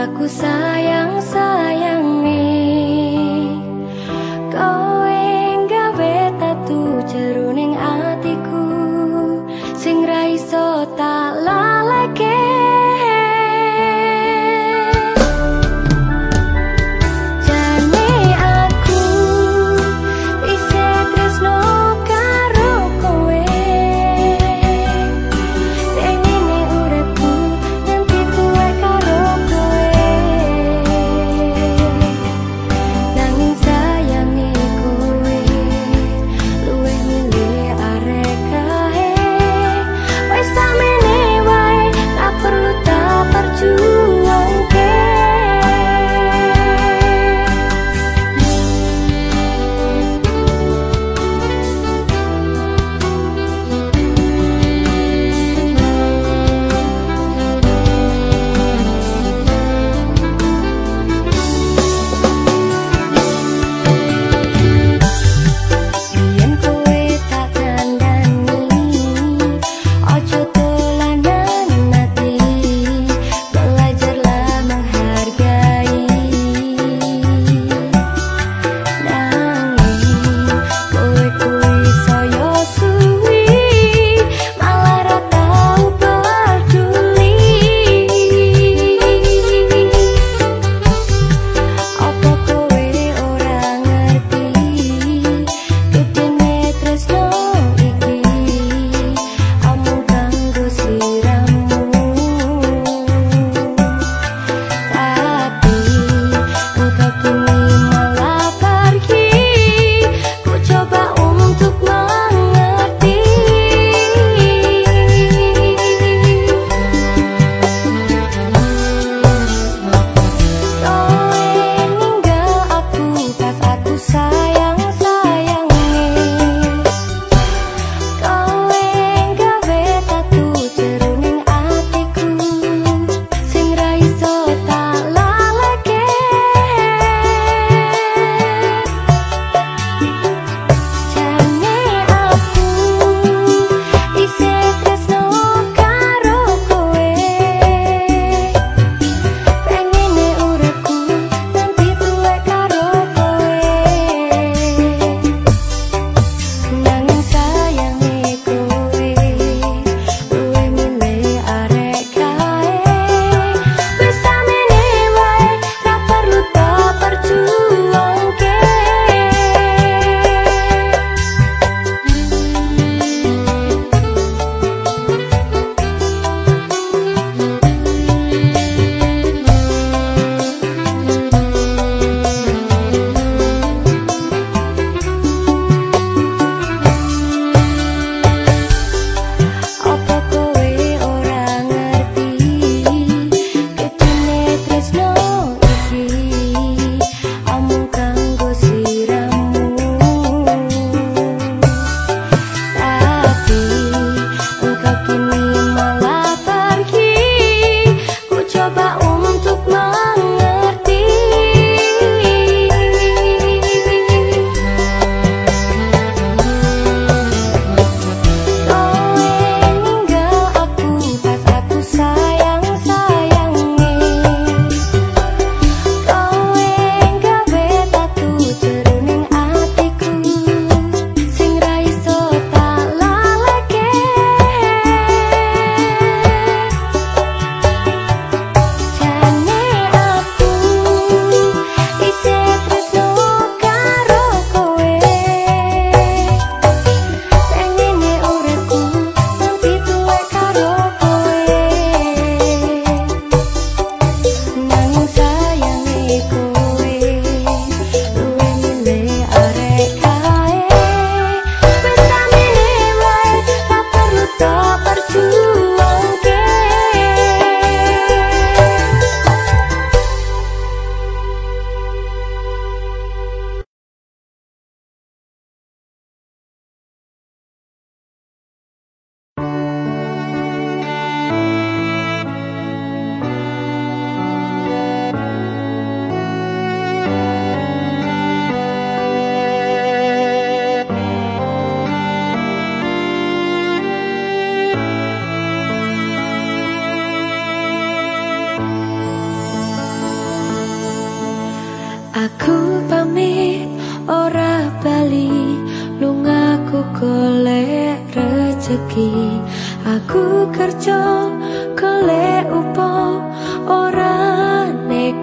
Aku sayang, sayang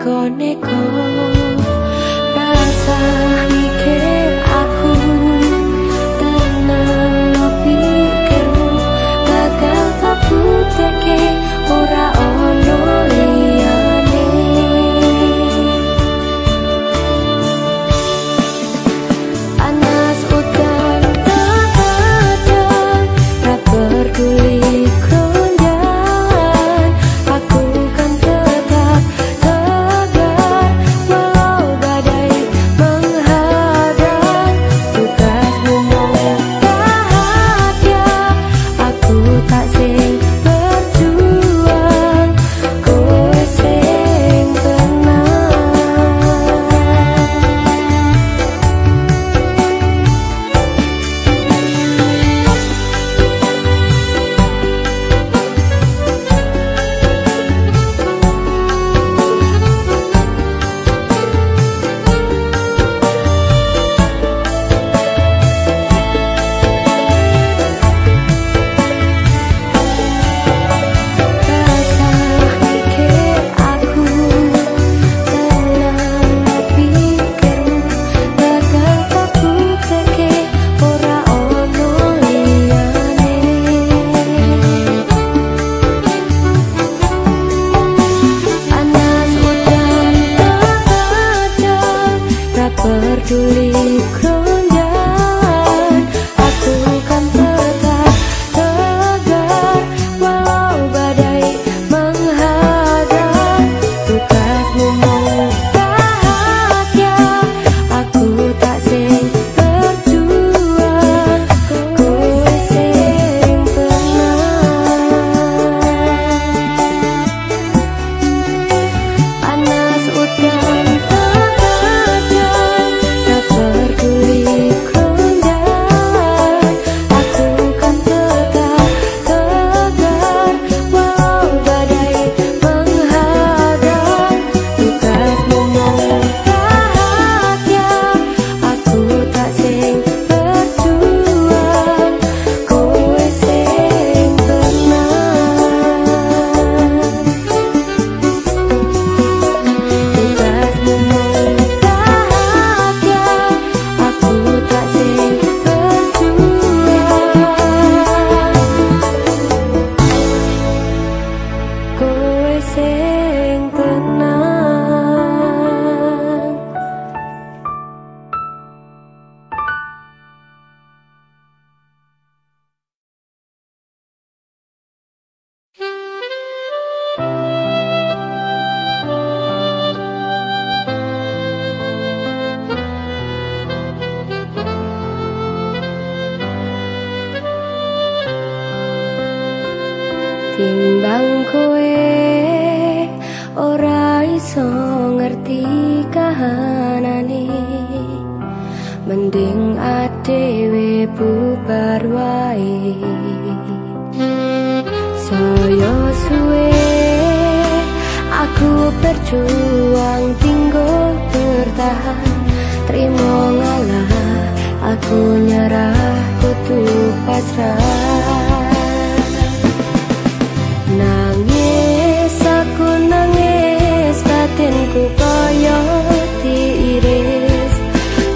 Aku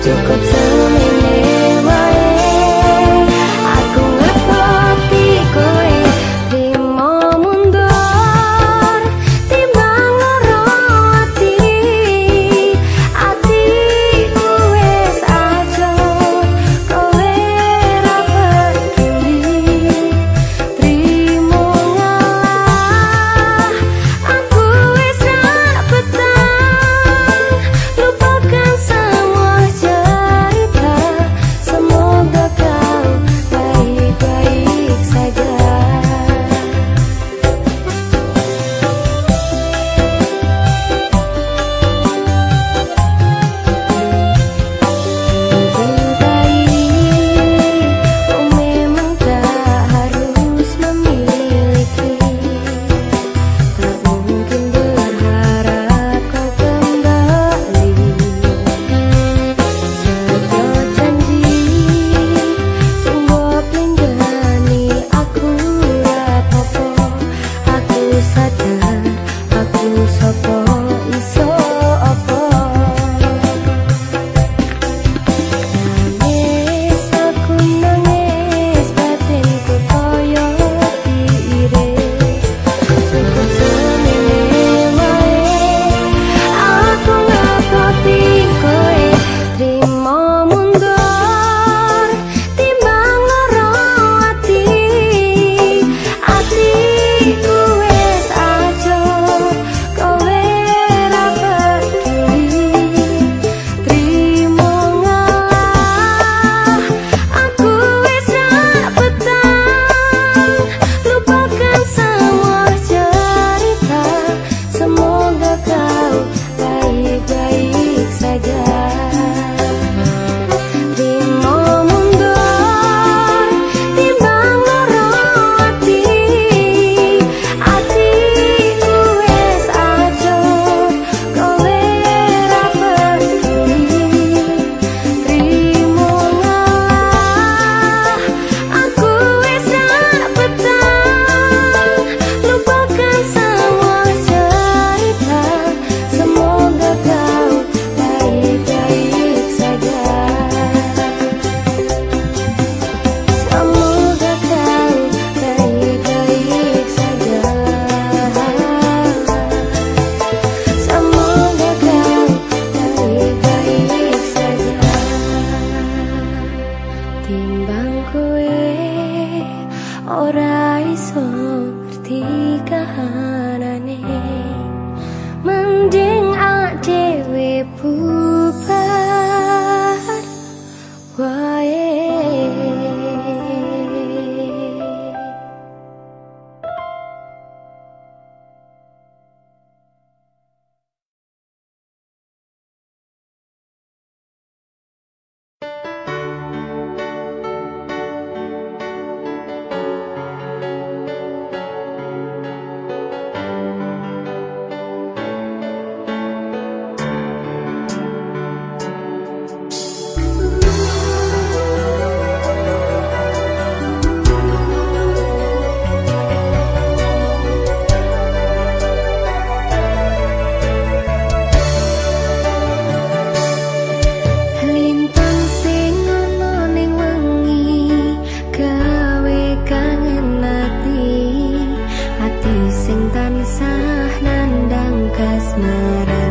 就快走 asmara